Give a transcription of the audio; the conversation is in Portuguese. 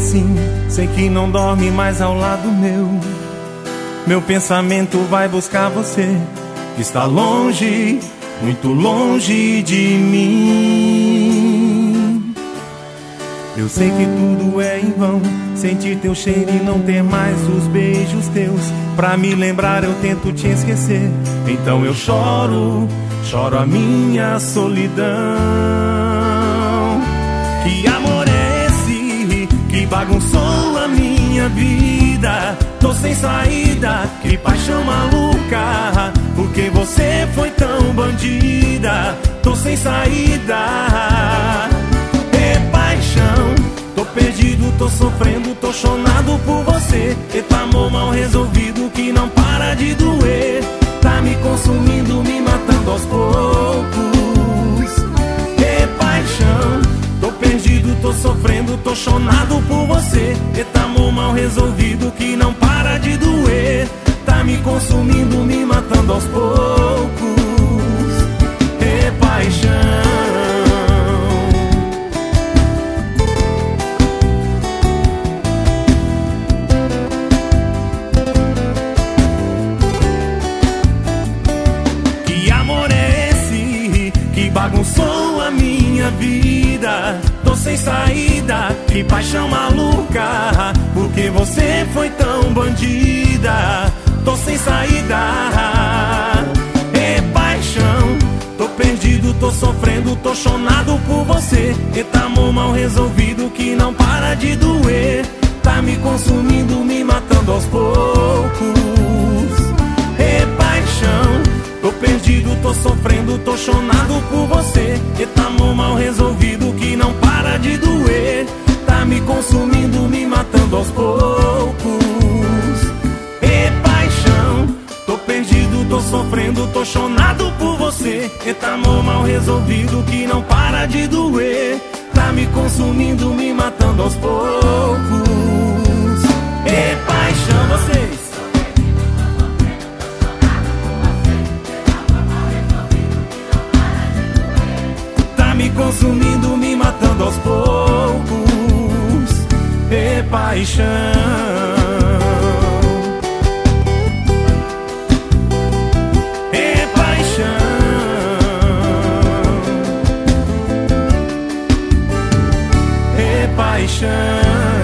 assim. Sei que não dorme mais ao lado meu. Meu pensamento vai buscar você, que está longe, muito longe de mim. Eu sei que tudo é em vão, sentir teu cheiro e não ter mais os beijos teus. Pra me lembrar, eu tento te esquecer. Então eu choro, choro a minha solidão. Que amor bagunçou a minha vida? Tô sem saída, que paixão maluca. Porque você foi tão bandida? Tô sem saída. É paixão, tô perdido, tô sofrendo, tô chonado por você. Eita amor mal resolvido que não para de doer. Tá me consumindo, me matando aos poucos. tô sofrendo, tô chonado por consumindo, me matando aos poucos. É paixão. Que amor é esse que bagunçou a minha vida? sem saída, que paixão maluca. Porque você foi tão bandida, tô sofrendo, tô chonado por você. Eita amor mal resolvido que não para de doer. Tá me consumindo, me matando aos poucos. É paixão, tô perdido, tô sofrendo, tô chonado por você. Eita amor mal resolvido que não para de doer, tá me consumindo, me matando aos poucos. E paixão, tô perdido, tô sofrendo, tô chonado você. Eita amor mal resolvido que não para de doer, tá me consumindo, me matando aos poucos. E paixão, vocês. Tá me consumindo, me matando aos poucos. E paixão. paixão.